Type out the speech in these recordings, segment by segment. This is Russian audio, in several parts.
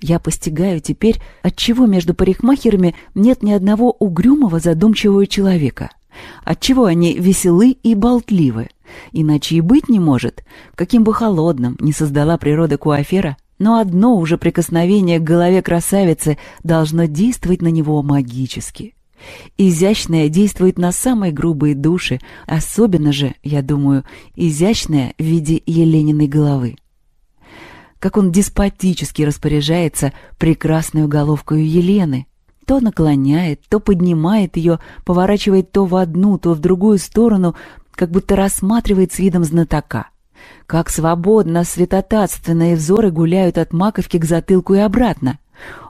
Я постигаю теперь, отчего между парикмахерами нет ни одного угрюмого задумчивого человека, отчего они веселы и болтливы. Иначе и быть не может, каким бы холодным ни создала природа Куафера, но одно уже прикосновение к голове красавицы должно действовать на него магически. Изящное действует на самые грубые души, особенно же, я думаю, изящное в виде Елениной головы как он деспотически распоряжается прекрасной головкою Елены. То наклоняет, то поднимает ее, поворачивает то в одну, то в другую сторону, как будто рассматривает с видом знатока. Как свободно светотатственные взоры гуляют от маковки к затылку и обратно.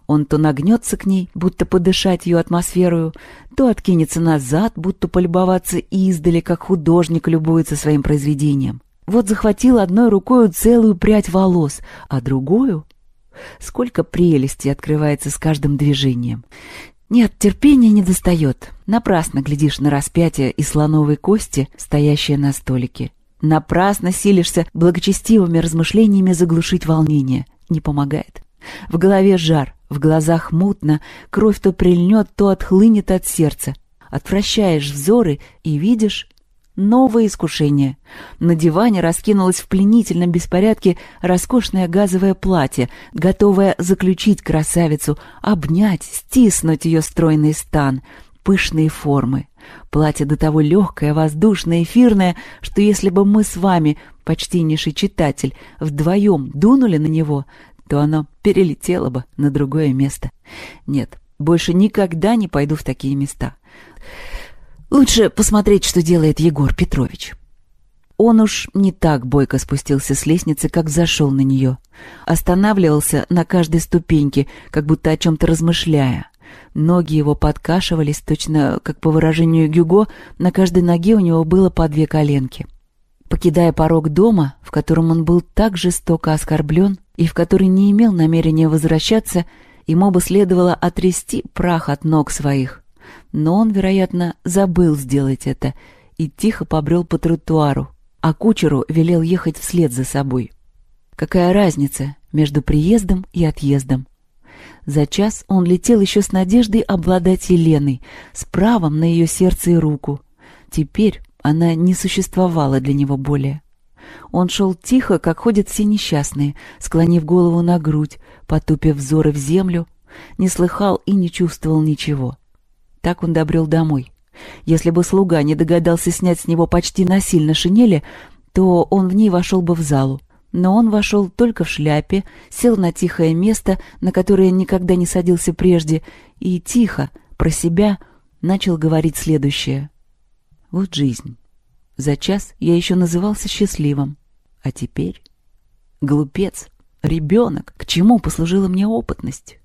Он то нагнется к ней, будто подышать ее атмосферою, то откинется назад, будто полюбоваться издали, как художник любуется своим произведением. Вот захватил одной рукою целую прядь волос, а другую... Сколько прелести открывается с каждым движением. Нет, терпения не достает. Напрасно глядишь на распятие и слоновой кости, стоящие на столике. Напрасно силишься благочестивыми размышлениями заглушить волнение. Не помогает. В голове жар, в глазах мутно, кровь то прильнет, то отхлынет от сердца. Отвращаешь взоры и видишь новое искушение. На диване раскинулось в пленительном беспорядке роскошное газовое платье, готовое заключить красавицу, обнять, стиснуть ее стройный стан, пышные формы. Платье до того легкое, воздушное, эфирное, что если бы мы с вами, почтеннейший читатель, вдвоем дунули на него, то оно перелетело бы на другое место. Нет, больше никогда не пойду в такие места. Лучше посмотреть, что делает Егор Петрович. Он уж не так бойко спустился с лестницы, как зашел на нее. Останавливался на каждой ступеньке, как будто о чем-то размышляя. Ноги его подкашивались, точно, как по выражению Гюго, на каждой ноге у него было по две коленки. Покидая порог дома, в котором он был так жестоко оскорблен и в который не имел намерения возвращаться, ему бы следовало отрясти прах от ног своих но он, вероятно, забыл сделать это и тихо побрел по тротуару, а кучеру велел ехать вслед за собой. Какая разница между приездом и отъездом? За час он летел еще с надеждой обладать Еленой, с правом на ее сердце и руку. Теперь она не существовала для него более. Он шел тихо, как ходят все несчастные, склонив голову на грудь, потупив взоры в землю, не слыхал и не чувствовал ничего. Так он добрел домой. Если бы слуга не догадался снять с него почти насильно шинели, то он в ней вошел бы в залу. Но он вошел только в шляпе, сел на тихое место, на которое никогда не садился прежде, и тихо, про себя, начал говорить следующее. «Вот жизнь. За час я еще назывался счастливым. А теперь? Глупец, ребенок, к чему послужила мне опытность?»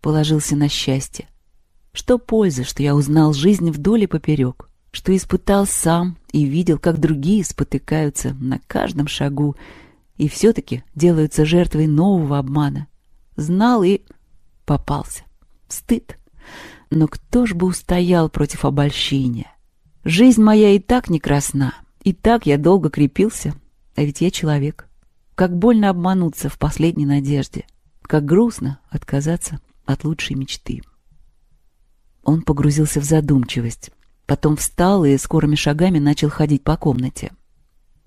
Положился на счастье. Что пользы, что я узнал жизнь вдоль и поперек, что испытал сам и видел, как другие спотыкаются на каждом шагу и все-таки делаются жертвой нового обмана. Знал и попался. Стыд. Но кто ж бы устоял против обольщения? Жизнь моя и так не красна, и так я долго крепился, а ведь я человек. Как больно обмануться в последней надежде, как грустно отказаться от лучшей мечты. Он погрузился в задумчивость. Потом встал и скорыми шагами начал ходить по комнате.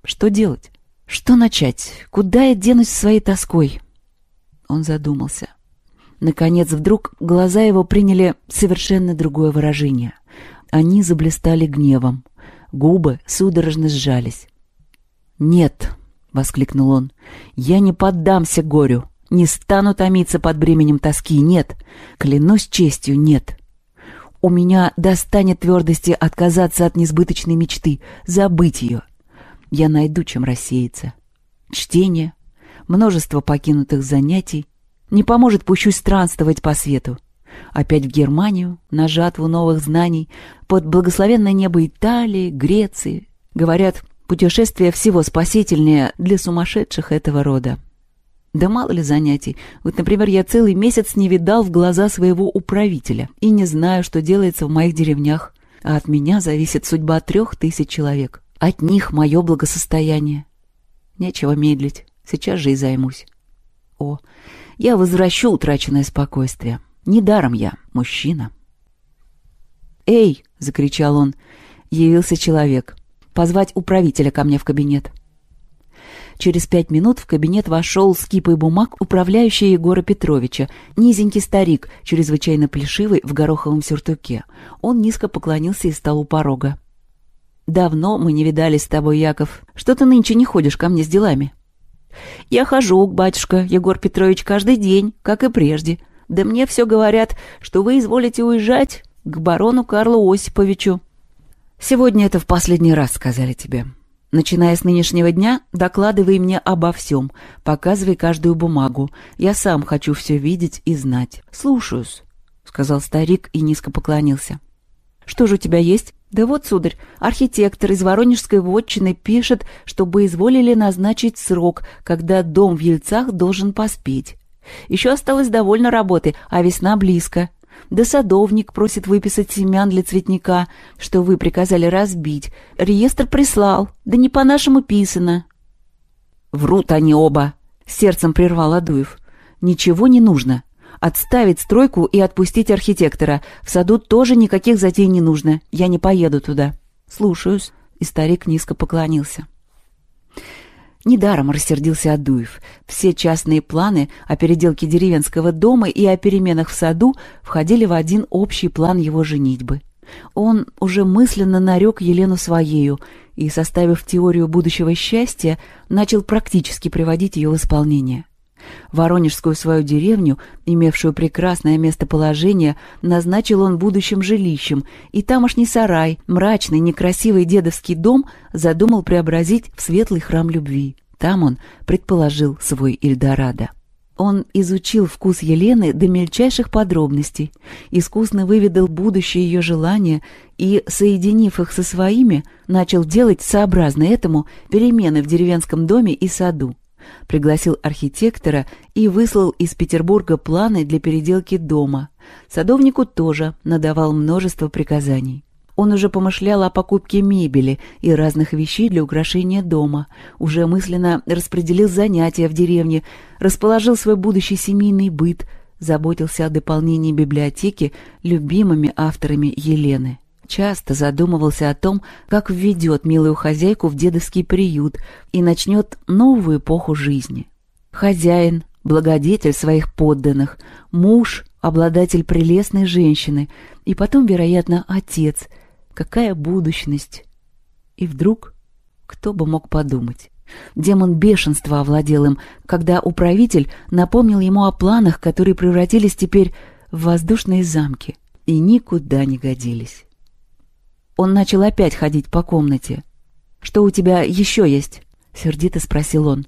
Что делать? Что начать? Куда я денусь своей тоской? Он задумался. Наконец, вдруг глаза его приняли совершенно другое выражение. Они заблистали гневом. Губы судорожно сжались. «Нет!» — воскликнул он. «Я не поддамся горю! Не стану томиться под бременем тоски! Нет! Клянусь честью, нет!» у меня достанет твердости отказаться от несбыточной мечты, забыть ее. Я найду, чем рассеяться. Чтение, множество покинутых занятий. Не поможет, пущусь странствовать по свету. Опять в Германию, на жатву новых знаний, под благословенное небо Италии, Греции. Говорят, путешествие всего спасительнее для сумасшедших этого рода. Да мало ли занятий. Вот, например, я целый месяц не видал в глаза своего управителя и не знаю, что делается в моих деревнях. А от меня зависит судьба трех тысяч человек. От них мое благосостояние. Нечего медлить. Сейчас же и займусь. О, я возвращу утраченное спокойствие. Недаром я мужчина. «Эй!» — закричал он. Явился человек. «Позвать управителя ко мне в кабинет». Через пять минут в кабинет вошел с кипой бумаг управляющий Егора Петровича, низенький старик, чрезвычайно плешивый в гороховом сюртуке. Он низко поклонился и стал у порога. «Давно мы не видались с тобой, Яков. Что ты нынче не ходишь ко мне с делами?» «Я хожу, батюшка Егор Петрович, каждый день, как и прежде. Да мне все говорят, что вы изволите уезжать к барону Карлу Осиповичу». «Сегодня это в последний раз», — сказали тебе. Начиная с нынешнего дня, докладывай мне обо всем, показывай каждую бумагу. Я сам хочу все видеть и знать. Слушаюсь, — сказал старик и низко поклонился. Что же у тебя есть? Да вот, сударь, архитектор из Воронежской вотчины пишет, чтобы изволили назначить срок, когда дом в Ельцах должен поспеть. Еще осталось довольно работы, а весна близко да садовник просит выписать семян для цветника, что вы приказали разбить. Реестр прислал, да не по-нашему писано». «Врут они оба», — сердцем прервал Адуев. «Ничего не нужно. Отставить стройку и отпустить архитектора. В саду тоже никаких затей не нужно. Я не поеду туда». «Слушаюсь», — и старик низко поклонился. Недаром рассердился Адуев. Все частные планы о переделке деревенского дома и о переменах в саду входили в один общий план его женитьбы. Он уже мысленно нарек Елену своею и, составив теорию будущего счастья, начал практически приводить ее в исполнение. Воронежскую свою деревню, имевшую прекрасное местоположение, назначил он будущим жилищем, и тамошний сарай, мрачный, некрасивый дедовский дом задумал преобразить в светлый храм любви. Там он предположил свой Эльдорадо. Он изучил вкус Елены до мельчайших подробностей, искусно выведал будущее ее желания и, соединив их со своими, начал делать, сообразно этому, перемены в деревенском доме и саду пригласил архитектора и выслал из Петербурга планы для переделки дома. Садовнику тоже надавал множество приказаний. Он уже помышлял о покупке мебели и разных вещей для украшения дома, уже мысленно распределил занятия в деревне, расположил свой будущий семейный быт, заботился о дополнении библиотеки любимыми авторами Елены часто задумывался о том, как введет милую хозяйку в дедовский приют и начнет новую эпоху жизни. Хозяин, благодетель своих подданных, муж, обладатель прелестной женщины и потом, вероятно, отец. Какая будущность! И вдруг, кто бы мог подумать? Демон бешенства овладел им, когда управитель напомнил ему о планах, которые превратились теперь в воздушные замки и никуда не годились. Он начал опять ходить по комнате. «Что у тебя еще есть?» — сердито спросил он.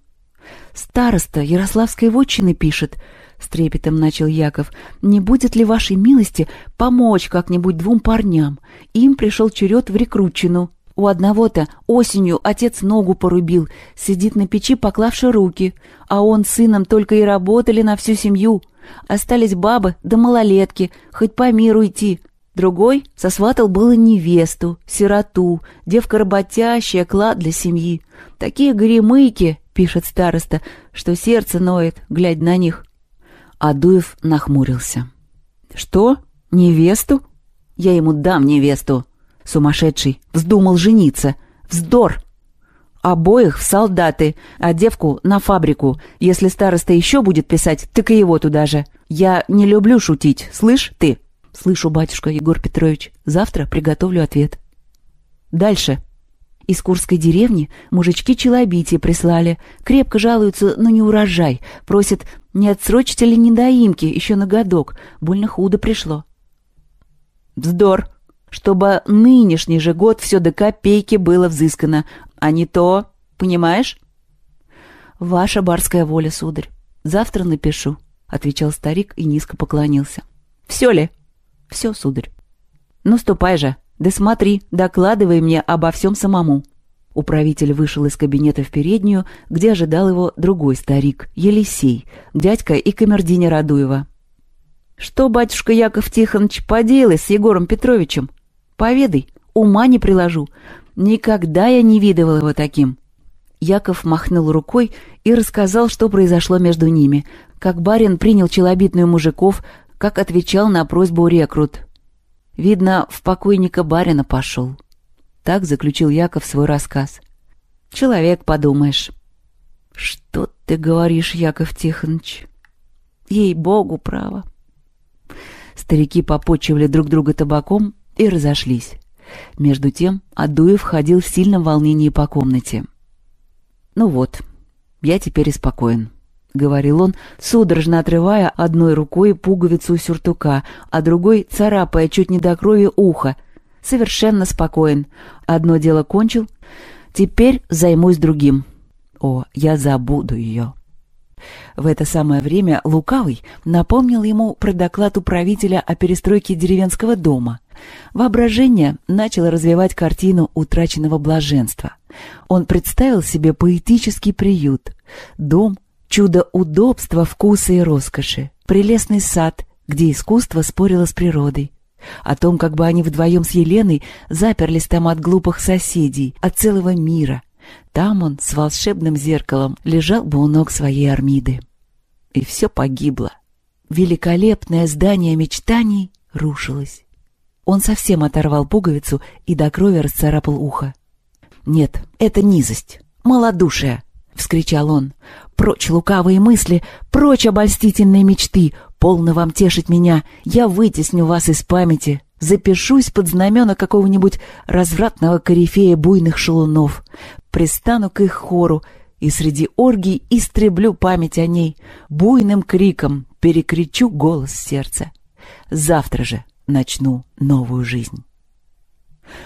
«Староста Ярославской вотчины пишет», — с трепетом начал Яков, — «не будет ли вашей милости помочь как-нибудь двум парням? Им пришел черед в рекрутчину. У одного-то осенью отец ногу порубил, сидит на печи, поклавши руки, а он с сыном только и работали на всю семью. Остались бабы да малолетки, хоть по миру идти. Другой сосватал было невесту, сироту, девка работящая, клад для семьи. Такие гремыки, пишет староста, что сердце ноет, глядя на них. Адуев нахмурился. «Что? Невесту? Я ему дам невесту!» Сумасшедший вздумал жениться. «Вздор!» Обоих в солдаты, а девку на фабрику. Если староста еще будет писать, так и его туда же. Я не люблю шутить, слышь ты?» Слышу, батюшка Егор Петрович, завтра приготовлю ответ. Дальше. Из Курской деревни мужички челобитие прислали. Крепко жалуются на неурожай. Просят, не отсрочите ли недоимки еще на годок. Больно худо пришло. Вздор. Чтобы нынешний же год все до копейки было взыскано, а не то, понимаешь? Ваша барская воля, сударь. Завтра напишу, — отвечал старик и низко поклонился. Все ли? — все, сударь. Ну, ступай же. Да смотри, докладывай мне обо всем самому. Управитель вышел из кабинета в переднюю, где ожидал его другой старик, Елисей, дядька и камердинер Радуева. «Что, батюшка Яков Тихонович, поделай с Егором Петровичем? Поведай, ума не приложу. Никогда я не видывал его таким». Яков махнул рукой и рассказал, что произошло между ними, как барин принял челобитную мужиков, как отвечал на просьбу рекрут. «Видно, в покойника барина пошел». Так заключил Яков свой рассказ. «Человек, подумаешь». «Что ты говоришь, Яков Тихонович?» «Ей-богу, право». Старики попочивали друг друга табаком и разошлись. Между тем Адуев ходил в сильном волнении по комнате. «Ну вот, я теперь спокоен». — говорил он, судорожно отрывая одной рукой пуговицу сюртука, а другой царапая чуть не до крови ухо. «Совершенно спокоен. Одно дело кончил. Теперь займусь другим. О, я забуду ее». В это самое время Лукавый напомнил ему про доклад управителя о перестройке деревенского дома. Воображение начало развивать картину утраченного блаженства. Он представил себе поэтический приют, дом, Чудо удобства, вкуса и роскоши. Прелестный сад, где искусство спорило с природой. О том, как бы они вдвоем с Еленой заперлись там от глупых соседей, от целого мира. Там он с волшебным зеркалом лежал бы у ног своей Армиды. И все погибло. Великолепное здание мечтаний рушилось. Он совсем оторвал пуговицу и до крови расцарапал ухо. Нет, это низость, малодушие, вскричал он. «Прочь лукавые мысли, прочь обольстительные мечты! Полно вам тешить меня! Я вытесню вас из памяти!» Запишусь под знамена какого-нибудь развратного корифея буйных шалунов. Пристану к их хору и среди оргий истреблю память о ней. Буйным криком перекричу голос сердца. Завтра же начну новую жизнь.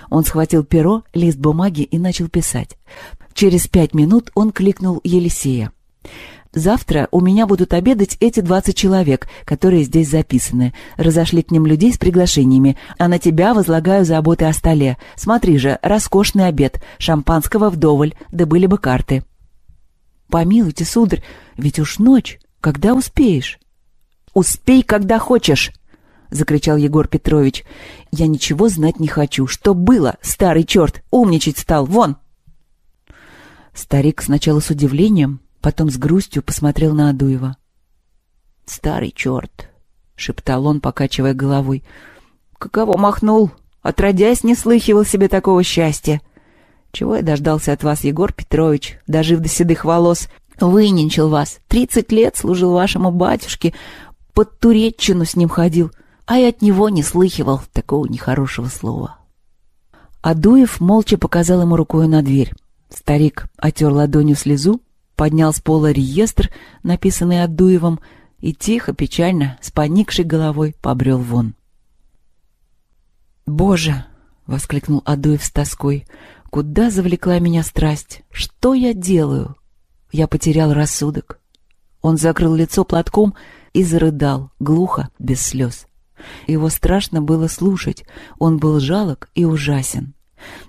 Он схватил перо, лист бумаги и начал писать. Через пять минут он кликнул Елисея. «Завтра у меня будут обедать эти двадцать человек, которые здесь записаны. Разошли к ним людей с приглашениями, а на тебя возлагаю заботы о столе. Смотри же, роскошный обед, шампанского вдоволь, да были бы карты». «Помилуйте, сударь, ведь уж ночь, когда успеешь?» «Успей, когда хочешь!» — закричал Егор Петрович. «Я ничего знать не хочу. Что было, старый черт? Умничать стал, вон!» Старик сначала с удивлением, потом с грустью посмотрел на Адуева. «Старый черт!» — шептал он, покачивая головой. «Каково махнул! Отродясь, не слыхивал себе такого счастья! Чего я дождался от вас, Егор Петрович, дожив до седых волос? Выненчил вас! Тридцать лет служил вашему батюшке, под Туреччину с ним ходил, а и от него не слыхивал такого нехорошего слова». Адуев молча показал ему рукой на дверь. Старик отер ладонью слезу, поднял с пола реестр, написанный Адуевым, и тихо, печально, с поникшей головой побрел вон. «Боже!» — воскликнул Адуев с тоской. «Куда завлекла меня страсть? Что я делаю?» Я потерял рассудок. Он закрыл лицо платком и зарыдал, глухо, без слез. Его страшно было слушать. Он был жалок и ужасен.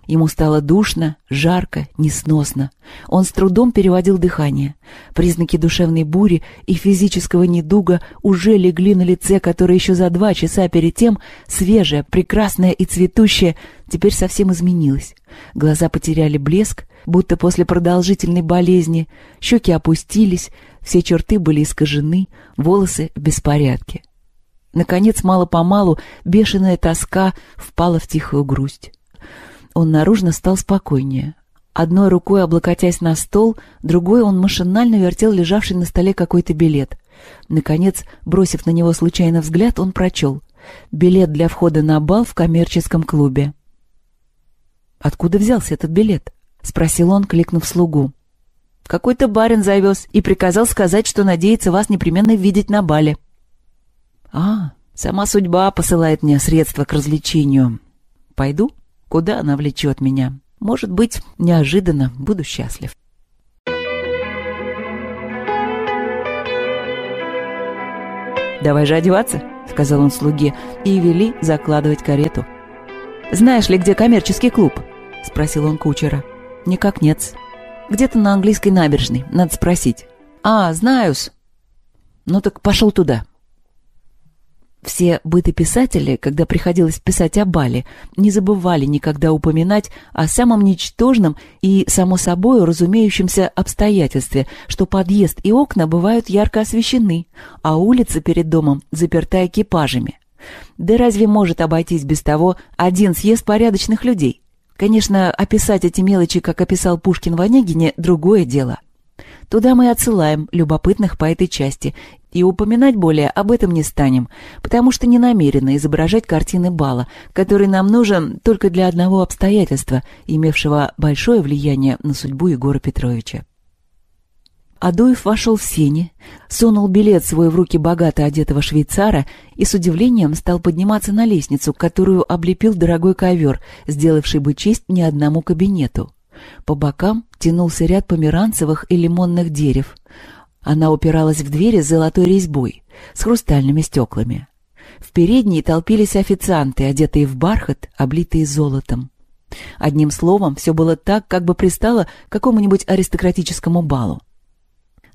Ему стало душно, жарко, несносно. Он с трудом переводил дыхание. Признаки душевной бури и физического недуга уже легли на лице, которое еще за два часа перед тем, свежее, прекрасное и цветущее, теперь совсем изменилось. Глаза потеряли блеск, будто после продолжительной болезни, щеки опустились, все черты были искажены, волосы в беспорядке. Наконец, мало-помалу, бешеная тоска впала в тихую грусть он наружно стал спокойнее. Одной рукой облокотясь на стол, другой он машинально вертел лежавший на столе какой-то билет. Наконец, бросив на него случайно взгляд, он прочел. «Билет для входа на бал в коммерческом клубе». «Откуда взялся этот билет?» — спросил он, кликнув слугу. «Какой-то барин завез и приказал сказать, что надеется вас непременно видеть на бале». «А, сама судьба посылает мне средства к развлечению. Пойду?» Куда она влечет меня? Может быть, неожиданно буду счастлив. «Давай же одеваться», — сказал он слуге, и вели закладывать карету. «Знаешь ли, где коммерческий клуб?» — спросил он кучера. «Никак нет. Где-то на английской набережной, надо спросить». «А, знаю-с». «Ну так пошел туда», все бытописатели, когда приходилось писать о Бали, не забывали никогда упоминать о самом ничтожном и, само собой, разумеющемся обстоятельстве, что подъезд и окна бывают ярко освещены, а улица перед домом заперта экипажами. Да разве может обойтись без того один съезд порядочных людей? Конечно, описать эти мелочи, как описал Пушкин в Онегине, другое дело. Туда мы отсылаем любопытных по этой части и упоминать более об этом не станем, потому что не намерены изображать картины Бала, который нам нужен только для одного обстоятельства, имевшего большое влияние на судьбу Егора Петровича. Адуев вошел в сени, сунул билет свой в руки богато одетого швейцара и с удивлением стал подниматься на лестницу, которую облепил дорогой ковер, сделавший бы честь ни одному кабинету. По бокам тянулся ряд померанцевых и лимонных дерев. Она упиралась в двери с золотой резьбой, с хрустальными стеклами. В передней толпились официанты, одетые в бархат, облитые золотом. Одним словом, все было так, как бы пристало какому-нибудь аристократическому балу.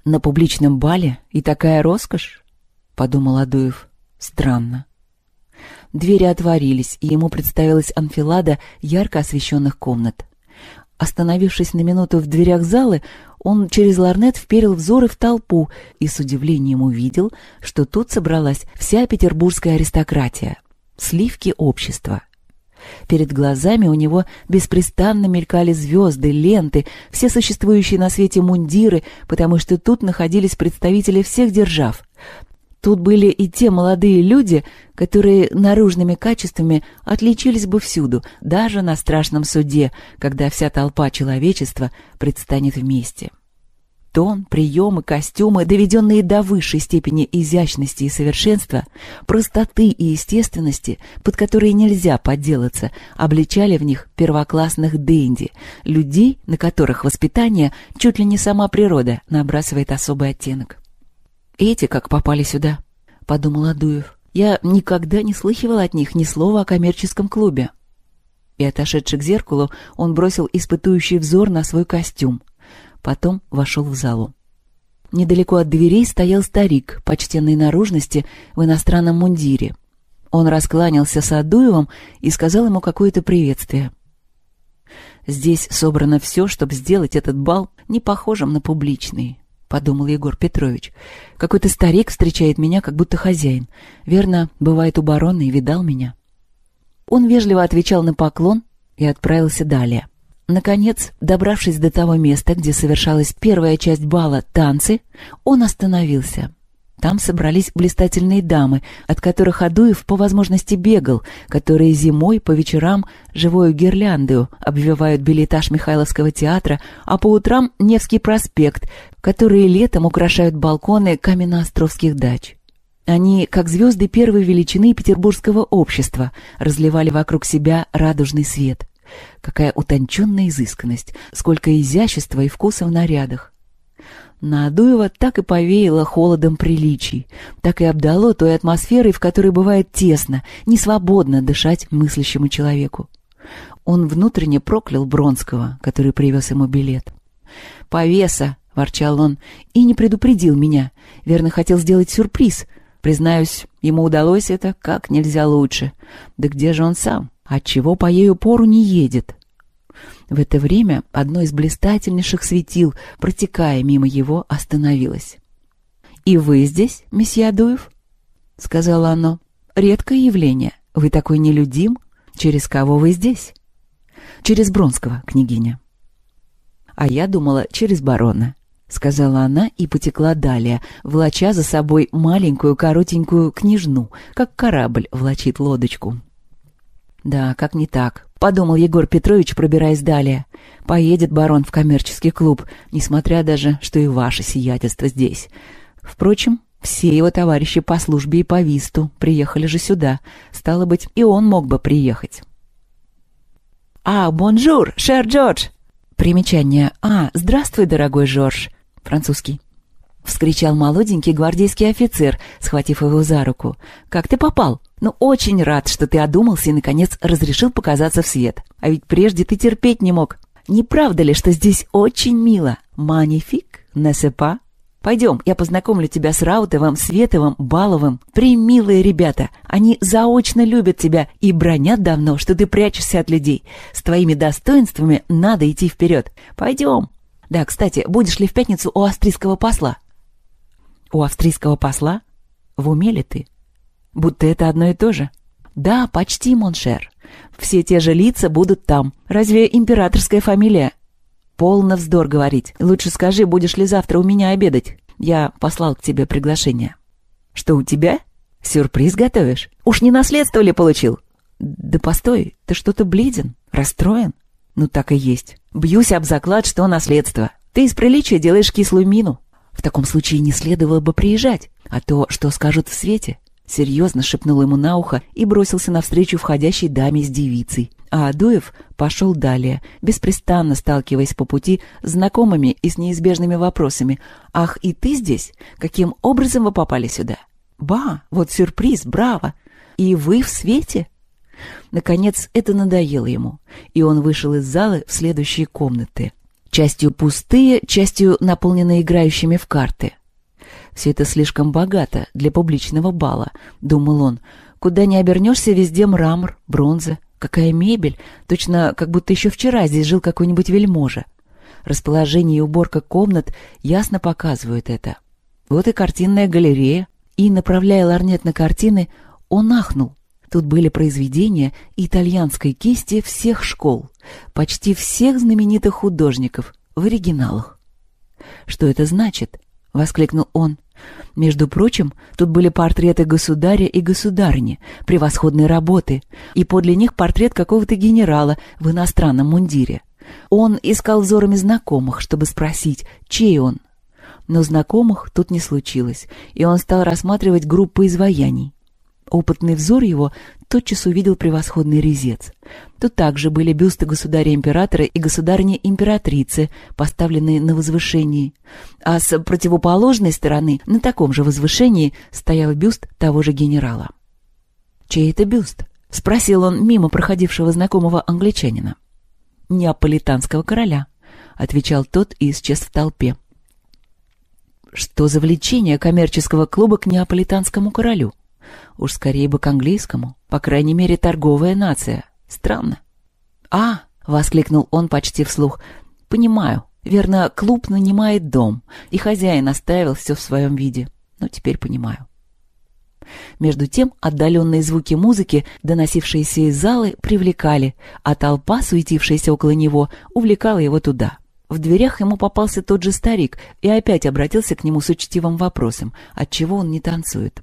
«На публичном бале и такая роскошь?» — подумал Адуев. «Странно». Двери отворились, и ему представилась анфилада ярко освещенных комнат. Остановившись на минуту в дверях залы, он через ларнет вперил взоры в толпу и с удивлением увидел, что тут собралась вся петербургская аристократия, сливки общества. Перед глазами у него беспрестанно мелькали звезды, ленты, все существующие на свете мундиры, потому что тут находились представители всех держав. Тут были и те молодые люди, которые наружными качествами отличились бы всюду, даже на страшном суде, когда вся толпа человечества предстанет вместе. Тон, приемы, костюмы, доведенные до высшей степени изящности и совершенства, простоты и естественности, под которые нельзя подделаться, обличали в них первоклассных дэнди, людей, на которых воспитание чуть ли не сама природа набрасывает особый оттенок. Эти как попали сюда, — подумал Адуев. Я никогда не слыхивал от них ни слова о коммерческом клубе. И, отошедший к зеркалу, он бросил испытующий взор на свой костюм. Потом вошел в залу. Недалеко от дверей стоял старик, почтенной наружности, в иностранном мундире. Он раскланялся с Адуевым и сказал ему какое-то приветствие. «Здесь собрано все, чтобы сделать этот бал не похожим на публичный». — подумал Егор Петрович. «Какой-то старик встречает меня, как будто хозяин. Верно, бывает у барона и видал меня». Он вежливо отвечал на поклон и отправился далее. Наконец, добравшись до того места, где совершалась первая часть бала «Танцы», он остановился — там собрались блистательные дамы, от которых Адуев по возможности бегал, которые зимой по вечерам живую гирляндою обвивают билетаж Михайловского театра, а по утрам Невский проспект, которые летом украшают балконы каменноостровских дач. Они, как звезды первой величины петербургского общества, разливали вокруг себя радужный свет. Какая утонченная изысканность, сколько изящества и вкуса в нарядах. На Адуева так и повеяло холодом приличий, так и обдало той атмосферой, в которой бывает тесно, несвободно дышать мыслящему человеку. Он внутренне проклял Бронского, который привез ему билет. «Повеса!» — ворчал он, и не предупредил меня. Верно, хотел сделать сюрприз. Признаюсь, ему удалось это как нельзя лучше. Да где же он сам? Отчего по ею пору не едет? В это время одно из блистательнейших светил, протекая мимо его, остановилось. «И вы здесь, месье Адуев?» — сказала оно. «Редкое явление. Вы такой нелюдим. Через кого вы здесь?» «Через Бронского, княгиня». «А я думала, через барона», — сказала она и потекла далее, влача за собой маленькую коротенькую княжну, как корабль влачит лодочку. «Да, как не так?» — подумал Егор Петрович, пробираясь далее. «Поедет барон в коммерческий клуб, несмотря даже, что и ваше сиятельство здесь. Впрочем, все его товарищи по службе и по висту приехали же сюда. Стало быть, и он мог бы приехать». «А, bonjour, cher George!» Примечание. «А, здравствуй, дорогой Жорж!» Французский. — вскричал молоденький гвардейский офицер, схватив его за руку. «Как ты попал?» но очень рад, что ты одумался и, наконец, разрешил показаться в свет. А ведь прежде ты терпеть не мог. Не правда ли, что здесь очень мило? Манифик, насыпа. Пойдем, я познакомлю тебя с Раутовым, Световым, Баловым. Примилые ребята, они заочно любят тебя и бронят давно, что ты прячешься от людей. С твоими достоинствами надо идти вперед. Пойдем. Да, кстати, будешь ли в пятницу у австрийского посла? У австрийского посла? В уме ли ты? Будто это одно и то же. Да, почти, mon cher. Все те же лица будут там. Разве императорская фамилия? Полно вздор говорить. Лучше скажи, будешь ли завтра у меня обедать. Я послал к тебе приглашение. Что у тебя? Сюрприз готовишь? Уж не наследство ли получил? Да постой, ты что-то бледен, расстроен. Ну так и есть. Бьюсь об заклад, что наследство. Ты из приличия делаешь кислую мину. В таком случае не следовало бы приезжать, а то, что скажут в свете серьезно шепнул ему на ухо и бросился навстречу входящей даме с девицей. А Адуев пошел далее, беспрестанно сталкиваясь по пути с знакомыми и с неизбежными вопросами. «Ах, и ты здесь? Каким образом вы попали сюда?» «Ба, вот сюрприз, браво! И вы в свете?» Наконец, это надоело ему, и он вышел из зала в следующие комнаты. Частью пустые, частью наполненные играющими в карты. Все это слишком богато для публичного бала, думал он. Куда ни обернешься, везде мрамор, бронза. Какая мебель! Точно, как будто еще вчера здесь жил какой-нибудь вельможа. Расположение и уборка комнат ясно показывают это. Вот и картинная галерея. И, направляя ларнет на картины, он ахнул. Тут были произведения итальянской кисти всех школ, почти всех знаменитых художников в оригиналах. Что это значит? — воскликнул он. Между прочим, тут были портреты государя и государни, превосходной работы, и подле них портрет какого-то генерала в иностранном мундире. Он искал взорами знакомых, чтобы спросить, чей он. Но знакомых тут не случилось, и он стал рассматривать группы изваяний. Опытный взор его тотчас увидел превосходный резец. Тут также были бюсты государя-императора и государни императрицы, поставленные на возвышении. А с противоположной стороны, на таком же возвышении, стоял бюст того же генерала. «Чей это бюст?» — спросил он мимо проходившего знакомого англичанина. «Неаполитанского короля», — отвечал тот и исчез в толпе. Что за влечение коммерческого клуба к неаполитанскому королю? Уж скорее бы к английскому. По крайней мере, торговая нация. Странно. «А!» — воскликнул он почти вслух. «Понимаю. Верно, клуб нанимает дом, и хозяин оставил все в своем виде. Но теперь понимаю». Между тем отдаленные звуки музыки, доносившиеся из залы, привлекали, а толпа, суетившаяся около него, увлекала его туда. В дверях ему попался тот же старик и опять обратился к нему с учтивым вопросом, отчего он не танцует.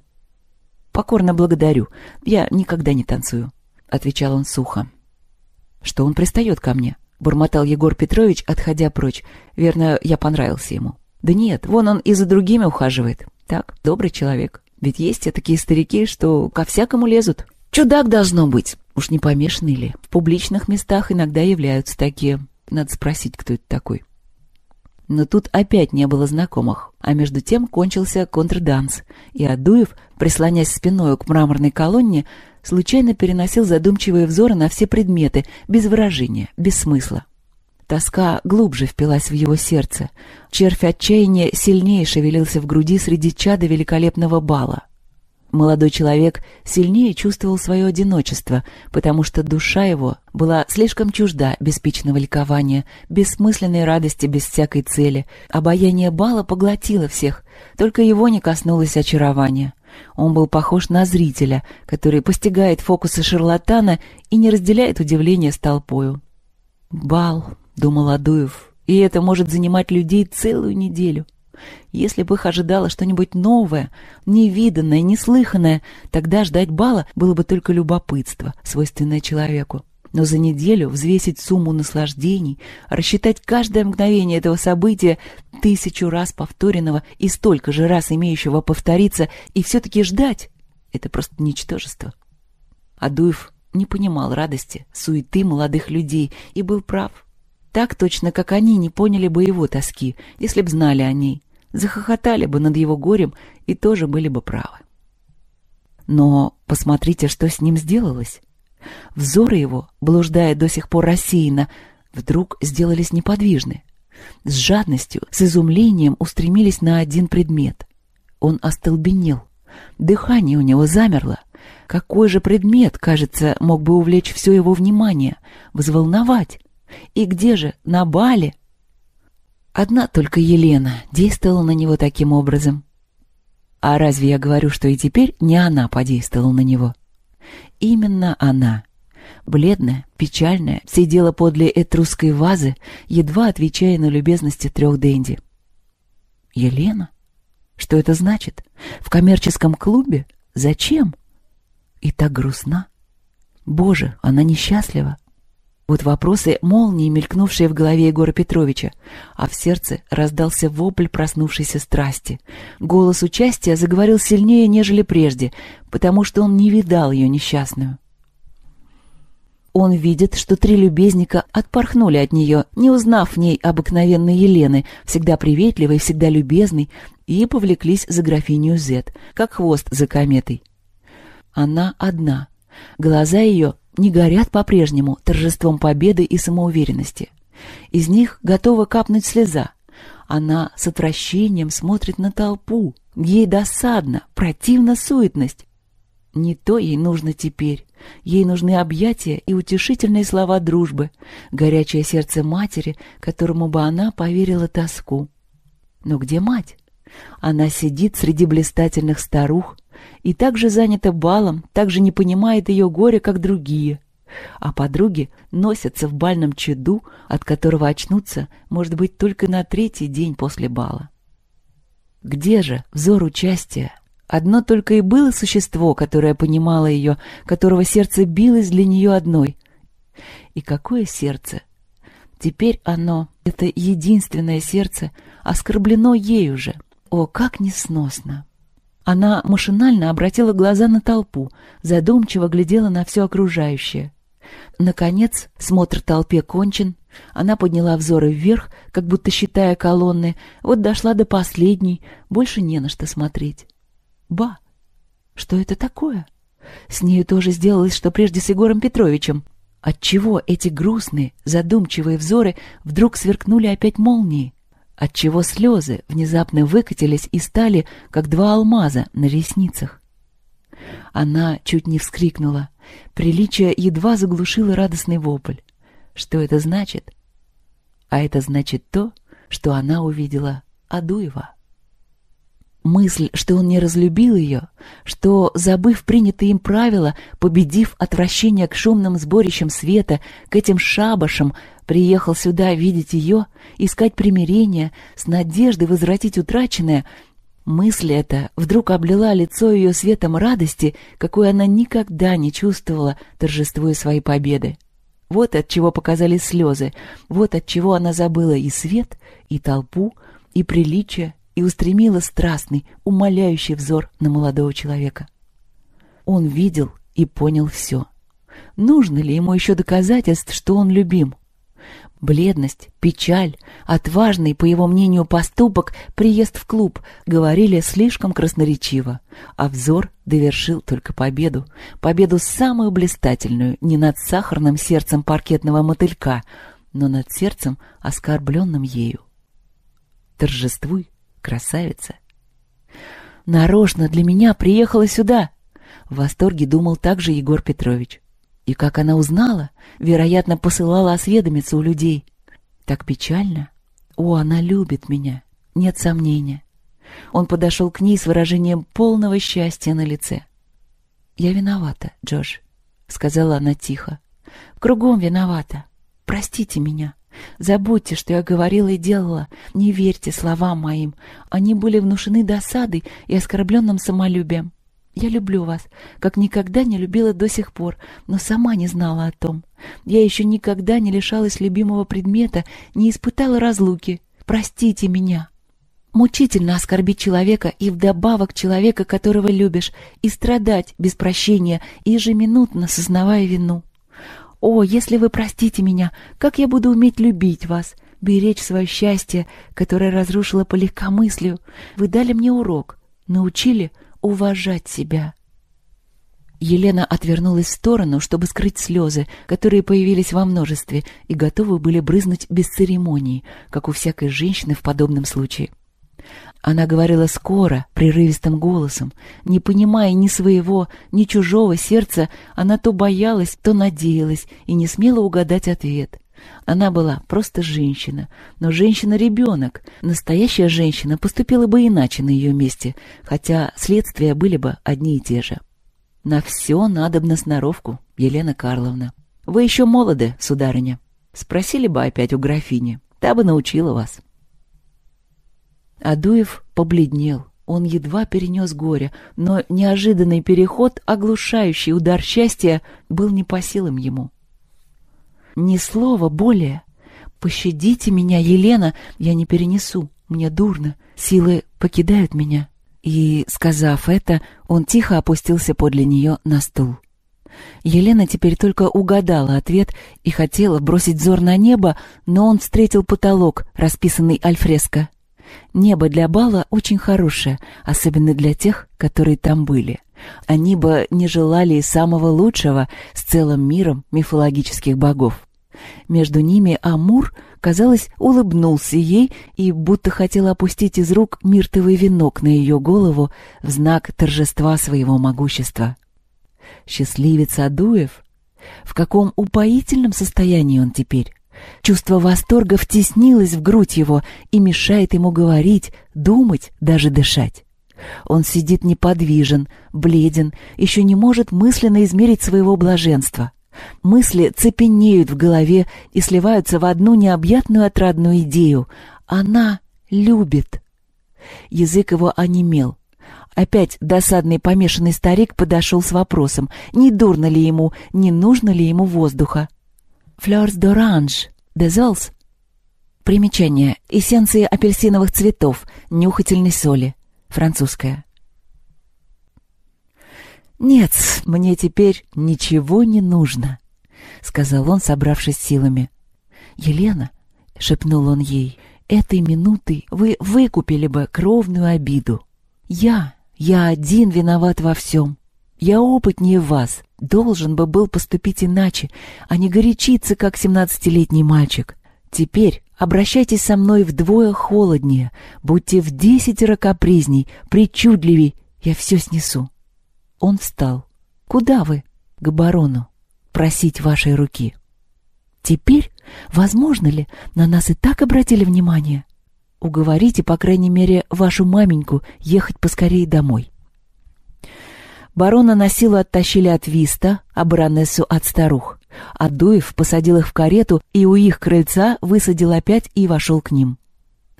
«Покорно благодарю. Я никогда не танцую», — отвечал он сухо. «Что он пристает ко мне?» — бормотал Егор Петрович, отходя прочь. «Верно, я понравился ему». «Да нет, вон он и за другими ухаживает. Так, добрый человек. Ведь есть такие старики, что ко всякому лезут. Чудак должно быть. Уж не помешанный ли? В публичных местах иногда являются такие. Надо спросить, кто это такой». Но тут опять не было знакомых. А между тем кончился контрданс, и Адуев, прислонясь спиной к мраморной колонне, случайно переносил задумчивые взоры на все предметы, без выражения, без смысла. Тоска глубже впилась в его сердце. Червь отчаяния сильнее шевелился в груди среди чада великолепного бала. Молодой человек сильнее чувствовал свое одиночество, потому что душа его была слишком чужда беспечного ликования, бессмысленной радости без всякой цели. Обаяние бала поглотило всех, только его не коснулось очарования. Он был похож на зрителя, который постигает фокусы шарлатана и не разделяет удивления с толпою. «Бал», — думал Адуев, — «и это может занимать людей целую неделю». Если бы их ожидало что-нибудь новое, невиданное, неслыханное, тогда ждать бала было бы только любопытство, свойственное человеку. Но за неделю взвесить сумму наслаждений, рассчитать каждое мгновение этого события, тысячу раз повторенного и столько же раз имеющего повториться, и все-таки ждать — это просто ничтожество. Адуев не понимал радости, суеты молодых людей и был прав. Так точно, как они не поняли бы его тоски, если б знали о ней захохотали бы над его горем и тоже были бы правы. Но посмотрите, что с ним сделалось. Взоры его, блуждая до сих пор рассеянно, вдруг сделались неподвижны. С жадностью, с изумлением устремились на один предмет. Он остолбенел. Дыхание у него замерло. Какой же предмет, кажется, мог бы увлечь все его внимание, взволновать? И где же, на бале, Одна только Елена действовала на него таким образом. А разве я говорю, что и теперь не она подействовала на него? Именно она, бледная, печальная, сидела подле этрусской вазы, едва отвечая на любезности трех денди. Елена? Что это значит? В коммерческом клубе? Зачем? И так грустна. Боже, она несчастлива. Вот вопросы, молнии, мелькнувшие в голове Егора Петровича, а в сердце раздался вопль проснувшейся страсти. Голос участия заговорил сильнее, нежели прежде, потому что он не видал ее несчастную. Он видит, что три любезника отпорхнули от нее, не узнав в ней обыкновенной Елены, всегда приветливой, всегда любезной, и повлеклись за графинью Зет, как хвост за кометой. Она одна. Глаза ее не горят по-прежнему торжеством победы и самоуверенности. Из них готова капнуть слеза. Она с отвращением смотрит на толпу. Ей досадно, противна суетность. Не то ей нужно теперь. Ей нужны объятия и утешительные слова дружбы, горячее сердце матери, которому бы она поверила тоску. Но где мать? Она сидит среди блистательных старух, и так же занята балом, так же не понимает ее горе, как другие. А подруги носятся в бальном чаду, от которого очнутся, может быть, только на третий день после бала. Где же взор участия? Одно только и было существо, которое понимало ее, которого сердце билось для нее одной. И какое сердце? Теперь оно, это единственное сердце, оскорблено ею же. О, как несносно! Она машинально обратила глаза на толпу, задумчиво глядела на все окружающее. Наконец, смотр толпе кончен, она подняла взоры вверх, как будто считая колонны, вот дошла до последней, больше не на что смотреть. Ба! Что это такое? С нею тоже сделалось, что прежде с Егором Петровичем. Отчего эти грустные, задумчивые взоры вдруг сверкнули опять молнией? отчего слезы внезапно выкатились и стали, как два алмаза на ресницах. Она чуть не вскрикнула. Приличие едва заглушило радостный вопль. Что это значит? А это значит то, что она увидела Адуева. Мысль, что он не разлюбил ее, что, забыв принятые им правила, победив отвращение к шумным сборищам света, к этим шабашам, Приехал сюда видеть ее, искать примирения, с надеждой возвратить утраченное. Мысль эта вдруг облила лицо ее светом радости, какой она никогда не чувствовала, торжествуя своей победы. Вот от чего показались слезы, вот от чего она забыла и свет, и толпу, и приличие, и устремила страстный, умоляющий взор на молодого человека. Он видел и понял все. Нужно ли ему еще доказательств, что он любим? Бледность, печаль, отважный, по его мнению, поступок, приезд в клуб говорили слишком красноречиво, а взор довершил только победу. Победу самую блистательную, не над сахарным сердцем паркетного мотылька, но над сердцем, оскорбленным ею. Торжествуй, красавица. Нарочно для меня приехала сюда. В восторге думал также Егор Петрович. И как она узнала, вероятно, посылала осведомиться у людей. Так печально. О, она любит меня, нет сомнения. Он подошел к ней с выражением полного счастья на лице. «Я виновата, Джош», — сказала она тихо. «Кругом виновата. Простите меня. Забудьте, что я говорила и делала. Не верьте словам моим. Они были внушены досадой и оскорбленным самолюбием. Я люблю вас, как никогда не любила до сих пор, но сама не знала о том. Я еще никогда не лишалась любимого предмета, не испытала разлуки. Простите меня. Мучительно оскорбить человека и вдобавок человека, которого любишь, и страдать без прощения, ежеминутно сознавая вину. О, если вы простите меня, как я буду уметь любить вас, беречь свое счастье, которое разрушило по легкомыслию. Вы дали мне урок, научили, уважать себя. Елена отвернулась в сторону, чтобы скрыть слезы, которые появились во множестве и готовы были брызнуть без церемоний, как у всякой женщины в подобном случае. Она говорила скоро, прерывистым голосом, не понимая ни своего, ни чужого сердца, она то боялась, то надеялась и не смела угадать ответ. Она была просто женщина, но женщина-ребенок. Настоящая женщина поступила бы иначе на ее месте, хотя следствия были бы одни и те же. На все надо бы на сноровку, Елена Карловна. Вы еще молоды, сударыня. Спросили бы опять у графини, та бы научила вас. Адуев побледнел. Он едва перенес горе, но неожиданный переход, оглушающий удар счастья, был не по силам ему. Ни слова более. Пощадите меня, Елена, я не перенесу, мне дурно, силы покидают меня. И, сказав это, он тихо опустился подле нее на стул. Елена теперь только угадала ответ и хотела бросить взор на небо, но он встретил потолок, расписанный альфреско. Небо для бала очень хорошее, особенно для тех, которые там были. Они бы не желали и самого лучшего с целым миром мифологических богов. Между ними Амур, казалось, улыбнулся ей и будто хотел опустить из рук миртовый венок на ее голову в знак торжества своего могущества. Счастливец Адуев? В каком упоительном состоянии он теперь? Чувство восторга втеснилось в грудь его и мешает ему говорить, думать, даже дышать. Он сидит неподвижен, бледен, еще не может мысленно измерить своего блаженства. Мысли цепенеют в голове и сливаются в одну необъятную отрадную идею. Она любит. Язык его онемел. Опять досадный помешанный старик подошел с вопросом, не дурно ли ему, не нужно ли ему воздуха. «Флёрс д'Оранж, дезелс». Примечание. Эссенции апельсиновых цветов, нюхательной соли. Французская. «Нет, мне теперь ничего не нужно», — сказал он, собравшись силами. «Елена», — шепнул он ей, — «этой минуты вы выкупили бы кровную обиду. Я, я один виноват во всем. Я опытнее вас, должен бы был поступить иначе, а не горячиться, как семнадцатилетний мальчик. Теперь обращайтесь со мной вдвое холоднее, будьте в десятеро капризней, причудливей, я все снесу. Он встал. «Куда вы?» «К барону. Просить вашей руки». «Теперь, возможно ли, на нас и так обратили внимание?» «Уговорите, по крайней мере, вашу маменьку ехать поскорее домой». Барона на силу оттащили от Виста, а баронессу от старух. Адуев посадил их в карету и у их крыльца высадил опять и вошел к ним.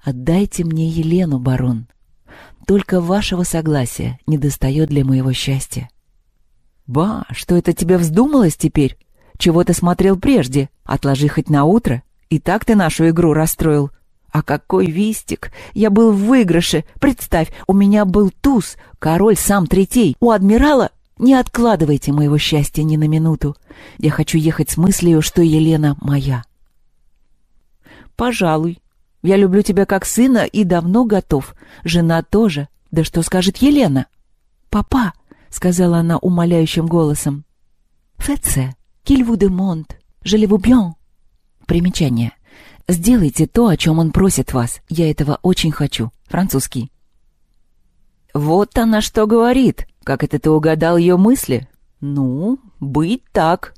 «Отдайте мне Елену, барон», только вашего согласия недостает для моего счастья. Ба, что это тебе вздумалось теперь? Чего ты смотрел прежде? Отложи хоть на утро. И так ты нашу игру расстроил. А какой вистик! Я был в выигрыше. Представь, у меня был туз, король сам третей. У адмирала не откладывайте моего счастья ни на минуту. Я хочу ехать с мыслью, что Елена моя. Пожалуй, я люблю тебя как сына и давно готов. Жена тоже. Да что скажет Елена? Папа, сказала она умоляющим голосом. Фетце, кильву де монт, желеву бьон. Примечание. Сделайте то, о чем он просит вас. Я этого очень хочу. Французский. Вот она что говорит. Как это ты угадал ее мысли? Ну, быть так.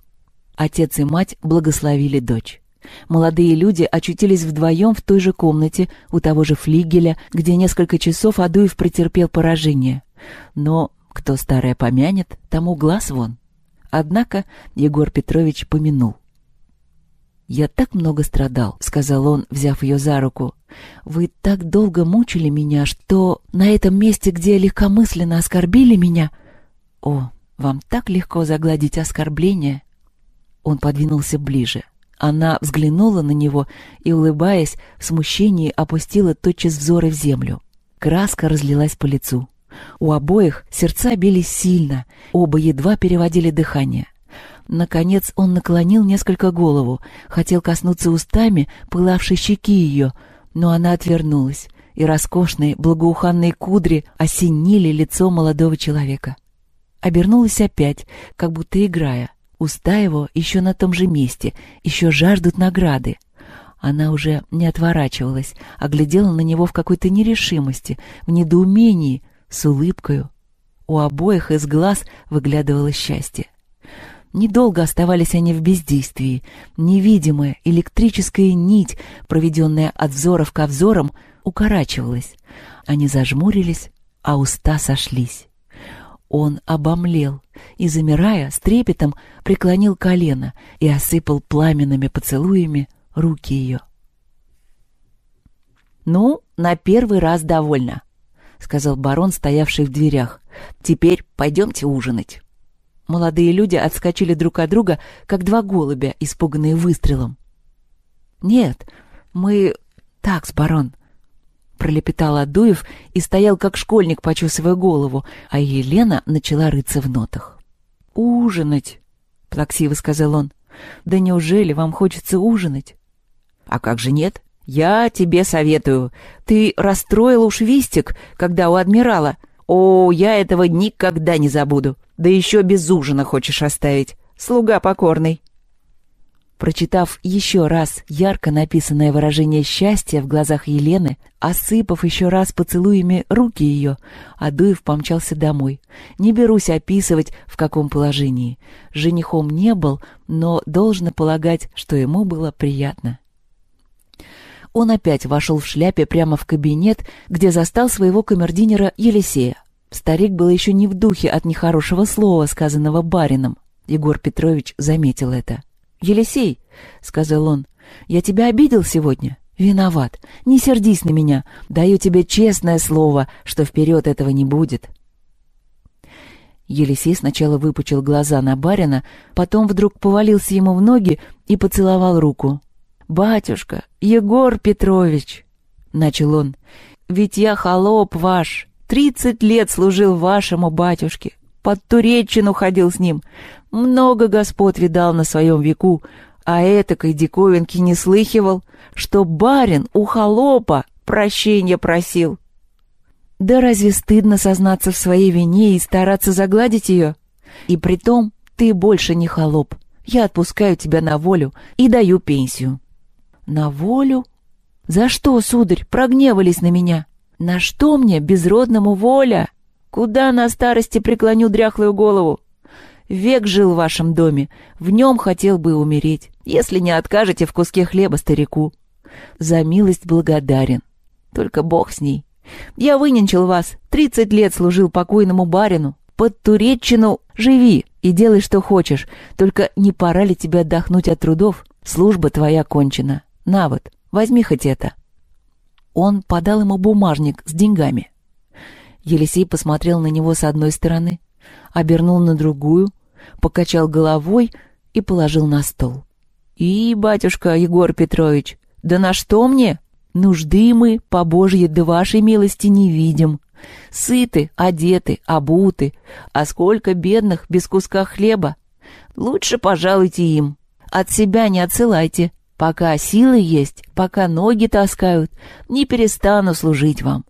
Отец и мать благословили дочь. Молодые люди очутились вдвоем в той же комнате у того же флигеля, где несколько часов Адуев претерпел поражение. Но кто старое помянет, тому глаз вон. Однако Егор Петрович помянул. «Я так много страдал», — сказал он, взяв ее за руку. «Вы так долго мучили меня, что на этом месте, где легкомысленно оскорбили меня...» «О, вам так легко загладить оскорбление!» Он подвинулся ближе. Она взглянула на него и, улыбаясь, в смущении опустила тотчас взоры в землю. Краска разлилась по лицу. У обоих сердца бились сильно, оба едва переводили дыхание. Наконец он наклонил несколько голову, хотел коснуться устами пылавшей щеки ее, но она отвернулась, и роскошные благоуханные кудри осенили лицо молодого человека. Обернулась опять, как будто играя — Уста его еще на том же месте, еще жаждут награды. Она уже не отворачивалась, а глядела на него в какой-то нерешимости, в недоумении, с улыбкою. У обоих из глаз выглядывало счастье. Недолго оставались они в бездействии. Невидимая электрическая нить, проведенная от взоров ко взорам, укорачивалась. Они зажмурились, а уста сошлись. Он обомлел и, замирая, с трепетом преклонил колено и осыпал пламенными поцелуями руки ее. «Ну, на первый раз довольно», — сказал барон, стоявший в дверях. «Теперь пойдемте ужинать». Молодые люди отскочили друг от друга, как два голубя, испуганные выстрелом. «Нет, мы... Такс, барон», пролепетал Адуев и стоял как школьник, почесывая голову, а Елена начала рыться в нотах. «Ужинать!» — плаксиво сказал он. «Да неужели вам хочется ужинать?» «А как же нет? Я тебе советую. Ты расстроил уж Вистик, когда у адмирала. О, я этого никогда не забуду. Да еще без ужина хочешь оставить. Слуга покорный». Прочитав еще раз ярко написанное выражение счастья в глазах Елены, осыпав еще раз поцелуями руки ее, Адуев помчался домой. Не берусь описывать, в каком положении. Женихом не был, но должно полагать, что ему было приятно. Он опять вошел в шляпе прямо в кабинет, где застал своего камердинера Елисея. Старик был еще не в духе от нехорошего слова, сказанного барином. Егор Петрович заметил это. «Елисей», — сказал он, — «я тебя обидел сегодня?» «Виноват. Не сердись на меня. Даю тебе честное слово, что вперед этого не будет». Елисей сначала выпучил глаза на барина, потом вдруг повалился ему в ноги и поцеловал руку. «Батюшка, Егор Петрович!» — начал он. «Ведь я холоп ваш, тридцать лет служил вашему батюшке, под Туреччину ходил с ним, много господ видал на своем веку, а этакой диковинки не слыхивал, что барин у холопа прощения просил. Да разве стыдно сознаться в своей вине и стараться загладить ее? И притом ты больше не холоп. Я отпускаю тебя на волю и даю пенсию. На волю? За что, сударь, прогневались на меня? На что мне, безродному, воля? Куда на старости преклоню дряхлую голову? Век жил в вашем доме, в нем хотел бы умереть, если не откажете в куске хлеба старику. За милость благодарен. Только бог с ней. Я выненчил вас, тридцать лет служил покойному барину. Под Туреччину живи и делай, что хочешь. Только не пора ли тебе отдохнуть от трудов? Служба твоя кончена. На вот, возьми хоть это». Он подал ему бумажник с деньгами. Елисей посмотрел на него с одной стороны, обернул на другую, покачал головой и положил на стол. «И, батюшка Егор Петрович, да на что мне? Нужды мы, по Божьей до вашей милости не видим. Сыты, одеты, обуты, а сколько бедных без куска хлеба. Лучше пожалуйте им. От себя не отсылайте. Пока силы есть, пока ноги таскают, не перестану служить вам.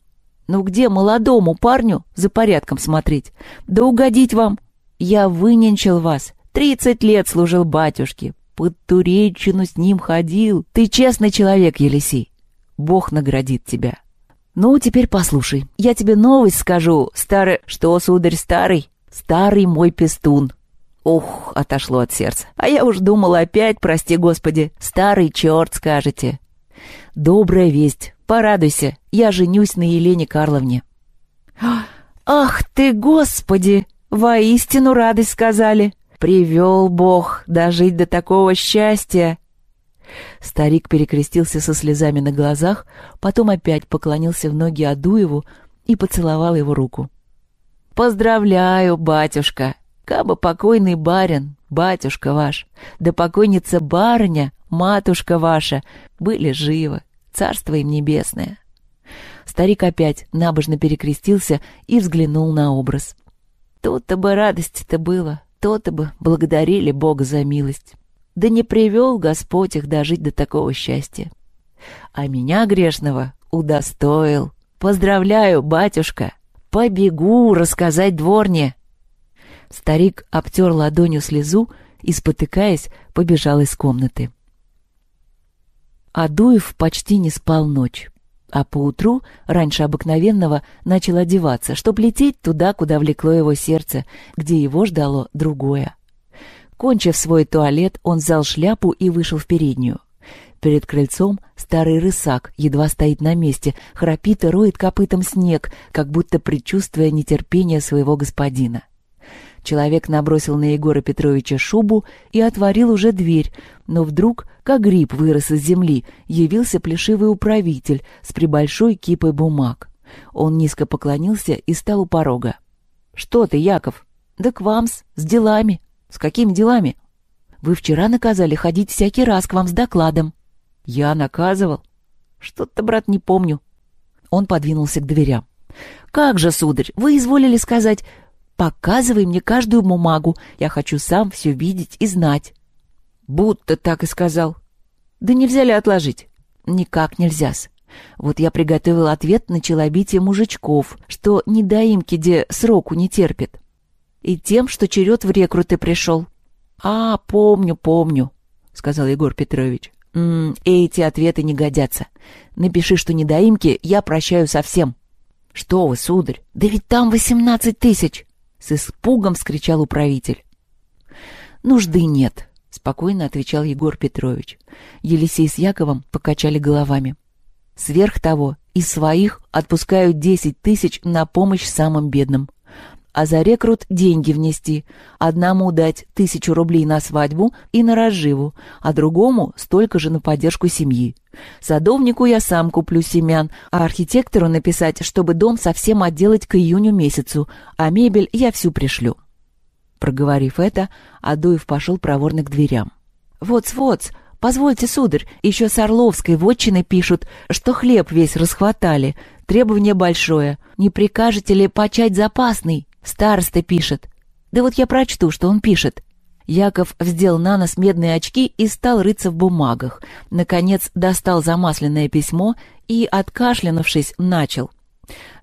Ну где молодому парню за порядком смотреть? Да угодить вам, я выненчил вас, тридцать лет служил батюшке, под Туречину с ним ходил. Ты честный человек, Елисей. Бог наградит тебя. Ну, теперь послушай. Я тебе новость скажу. Старый... Что, сударь, старый? Старый мой пестун. Ух, отошло от сердца. А я уж думал опять, прости господи. Старый черт, скажете. Добрая весть. Порадуйся. Я женюсь на Елене Карловне. «Ах ты, господи!» Воистину радость сказали. Привел Бог дожить до такого счастья. Старик перекрестился со слезами на глазах, потом опять поклонился в ноги Адуеву и поцеловал его руку. «Поздравляю, батюшка! Кабы покойный барин, батюшка ваш, да покойница барыня, матушка ваша, были живы, царство им небесное!» Старик опять набожно перекрестился и взглянул на образ. То-то бы радости-то было, то-то бы благодарили Бога за милость. Да не привел Господь их дожить до такого счастья. А меня, грешного, удостоил. Поздравляю, батюшка! Побегу рассказать дворне!» Старик обтер ладонью слезу и, спотыкаясь, побежал из комнаты. Адуев почти не спал ночь а поутру, раньше обыкновенного, начал одеваться, чтобы лететь туда, куда влекло его сердце, где его ждало другое. Кончив свой туалет, он взял шляпу и вышел в переднюю. Перед крыльцом старый рысак едва стоит на месте, храпит и роет копытом снег, как будто предчувствуя нетерпение своего господина. Человек набросил на Егора Петровича шубу и отворил уже дверь, но вдруг, как гриб вырос из земли, явился плешивый управитель с прибольшой кипой бумаг. Он низко поклонился и стал у порога. «Что ты, Яков?» «Да к вам-с, с делами». «С какими делами?» «Вы вчера наказали ходить всякий раз к вам с докладом». «Я наказывал?» «Что-то, брат, не помню». Он подвинулся к дверям. «Как же, сударь, вы изволили сказать, Показывай мне каждую бумагу. Я хочу сам все видеть и знать. Будто так и сказал. Да нельзя ли отложить? Никак нельзя-с. Вот я приготовил ответ на челобитие мужичков, что недоимки где сроку не терпит. И тем, что черед в рекруты пришел. А, помню, помню, сказал Егор Петрович. М -м, эти ответы не годятся. Напиши, что недоимки, я прощаю совсем. Что вы, сударь, да ведь там восемнадцать тысяч. С испугом вскричал управитель. «Нужды нет», — спокойно отвечал Егор Петрович. Елисей с Яковом покачали головами. «Сверх того, из своих отпускают десять тысяч на помощь самым бедным а за рекрут деньги внести. Одному дать тысячу рублей на свадьбу и на разживу, а другому столько же на поддержку семьи. Садовнику я сам куплю семян, а архитектору написать, чтобы дом совсем отделать к июню месяцу, а мебель я всю пришлю». Проговорив это, Адуев пошел проворно к дверям. «Вот-вот, позвольте, сударь, еще с Орловской вотчины пишут, что хлеб весь расхватали, требование большое. Не прикажете ли почать запасный?» Староста пишет. Да вот я прочту, что он пишет. Яков вздел на нос медные очки и стал рыться в бумагах. Наконец достал замасленное письмо и, откашлянувшись, начал.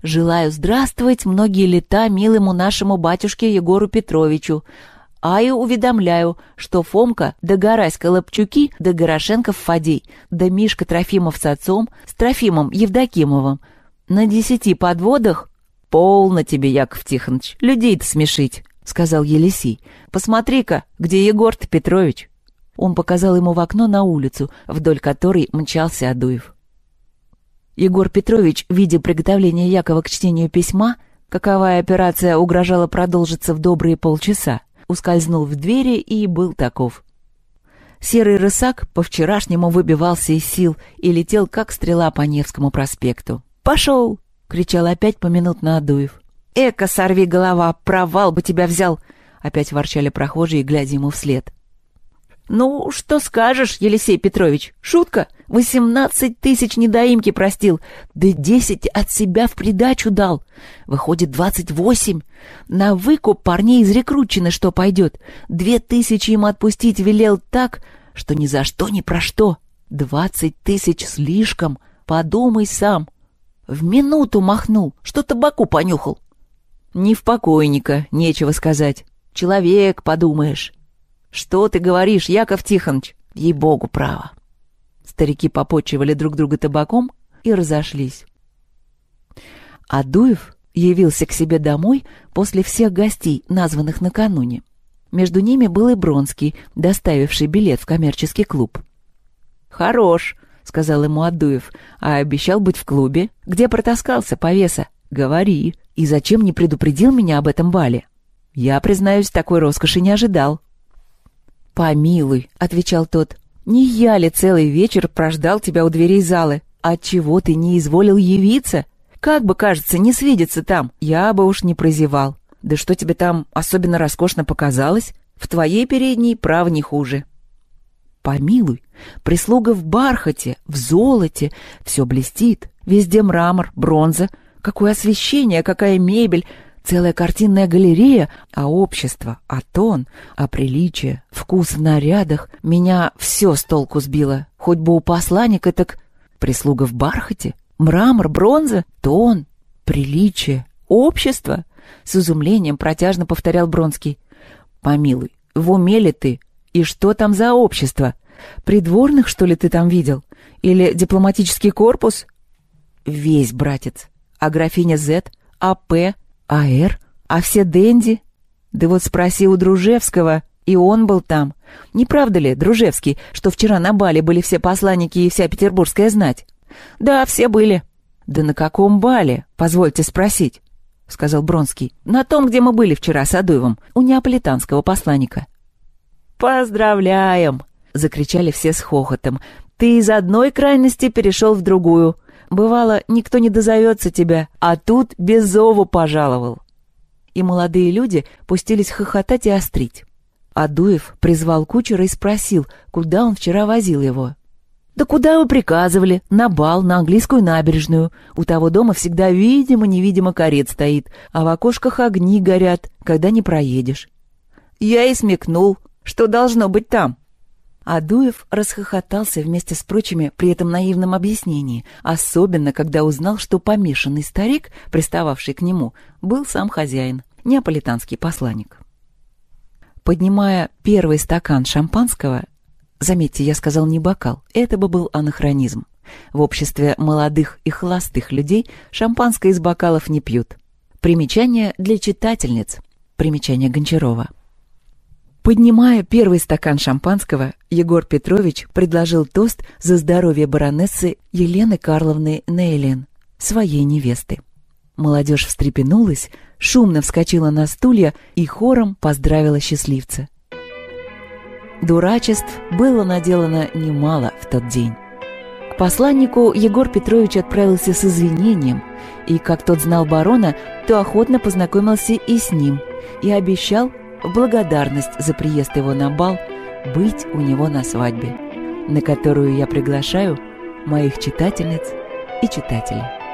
«Желаю здравствовать многие лета милому нашему батюшке Егору Петровичу. А Аю уведомляю, что Фомка, да Гораська Лапчуки, да Горошенков Фадей, да Мишка Трофимов с отцом, с Трофимом Евдокимовым. На десяти подводах «Полно тебе, Яков Тихонович, людей-то смешить», — сказал Елисей. «Посмотри-ка, где Егор-то Петрович?» Он показал ему в окно на улицу, вдоль которой мчался Адуев. Егор Петрович, видя приготовление Якова к чтению письма, каковая операция угрожала продолжиться в добрые полчаса, ускользнул в двери и был таков. Серый рысак по-вчерашнему выбивался из сил и летел, как стрела по Невскому проспекту. «Пошел!» — кричал опять поминутно Адуев. Эка, сорви голова, провал бы тебя взял!» — опять ворчали прохожие, глядя ему вслед. «Ну, что скажешь, Елисей Петрович? Шутка? Восемнадцать тысяч недоимки простил, да десять от себя в придачу дал. Выходит, двадцать восемь. На выкуп парней из рекрутчины что пойдет? Две тысячи им отпустить велел так, что ни за что, ни про что. Двадцать тысяч слишком. Подумай сам. В минуту махнул, что табаку понюхал. Не в покойника, нечего сказать. Человек, подумаешь. Что ты говоришь, Яков Тихонович? Ей-богу, право. Старики попотчевали друг друга табаком и разошлись. Адуев явился к себе домой после всех гостей, названных накануне. Между ними был и Бронский, доставивший билет в коммерческий клуб. «Хорош!» сказал ему Адуев, а обещал быть в клубе. Где протаскался, повеса? Говори. И зачем не предупредил меня об этом бале? Я, признаюсь, такой роскоши не ожидал. Помилуй, отвечал тот. Не я ли целый вечер прождал тебя у дверей залы? Отчего ты не изволил явиться? Как бы, кажется, не свидеться там. Я бы уж не прозевал. Да что тебе там особенно роскошно показалось? В твоей передней прав не хуже помилуй. Прислуга в бархате, в золоте, все блестит. Везде мрамор, бронза. Какое освещение, какая мебель, целая картинная галерея, а общество, а тон, а приличие, вкус в нарядах. Меня все с толку сбило. Хоть бы у посланника так... Прислуга в бархате, мрамор, бронза, тон, приличие, общество. С изумлением протяжно повторял Бронский. «Помилуй, в уме ли ты? И что там за общество? Придворных, что ли, ты там видел? Или дипломатический корпус? Весь, братец. А графиня З, а П, а Р, а все Дэнди? Да вот спроси у Дружевского, и он был там. Не правда ли, Дружевский, что вчера на бале были все посланники и вся петербургская знать? Да, все были. Да на каком бале, позвольте спросить? — сказал Бронский. — На том, где мы были вчера с Адуевым, у неаполитанского посланника. «Поздравляем!» — закричали все с хохотом. «Ты из одной крайности перешел в другую. Бывало, никто не дозовется тебя, а тут без зова пожаловал». И молодые люди пустились хохотать и острить. Адуев призвал кучера и спросил, куда он вчера возил его. «Да куда вы приказывали? На бал, на английскую набережную. У того дома всегда видимо-невидимо карет стоит, а в окошках огни горят, когда не проедешь». «Я и смекнул», что должно быть там?» Адуев расхохотался вместе с прочими при этом наивном объяснении, особенно когда узнал, что помешанный старик, пристававший к нему, был сам хозяин, неаполитанский посланник. Поднимая первый стакан шампанского, заметьте, я сказал не бокал, это бы был анахронизм. В обществе молодых и холостых людей шампанское из бокалов не пьют. Примечание для читательниц. Примечание Гончарова. Поднимая первый стакан шампанского, Егор Петрович предложил тост за здоровье баронессы Елены Карловны Нейлен, своей невесты. Молодежь встрепенулась, шумно вскочила на стулья и хором поздравила счастливца. Дурачеств было наделано немало в тот день. К посланнику Егор Петрович отправился с извинением, и, как тот знал барона, то охотно познакомился и с ним, и обещал в благодарность за приезд его на бал быть у него на свадьбе, на которую я приглашаю моих читательниц и читателей.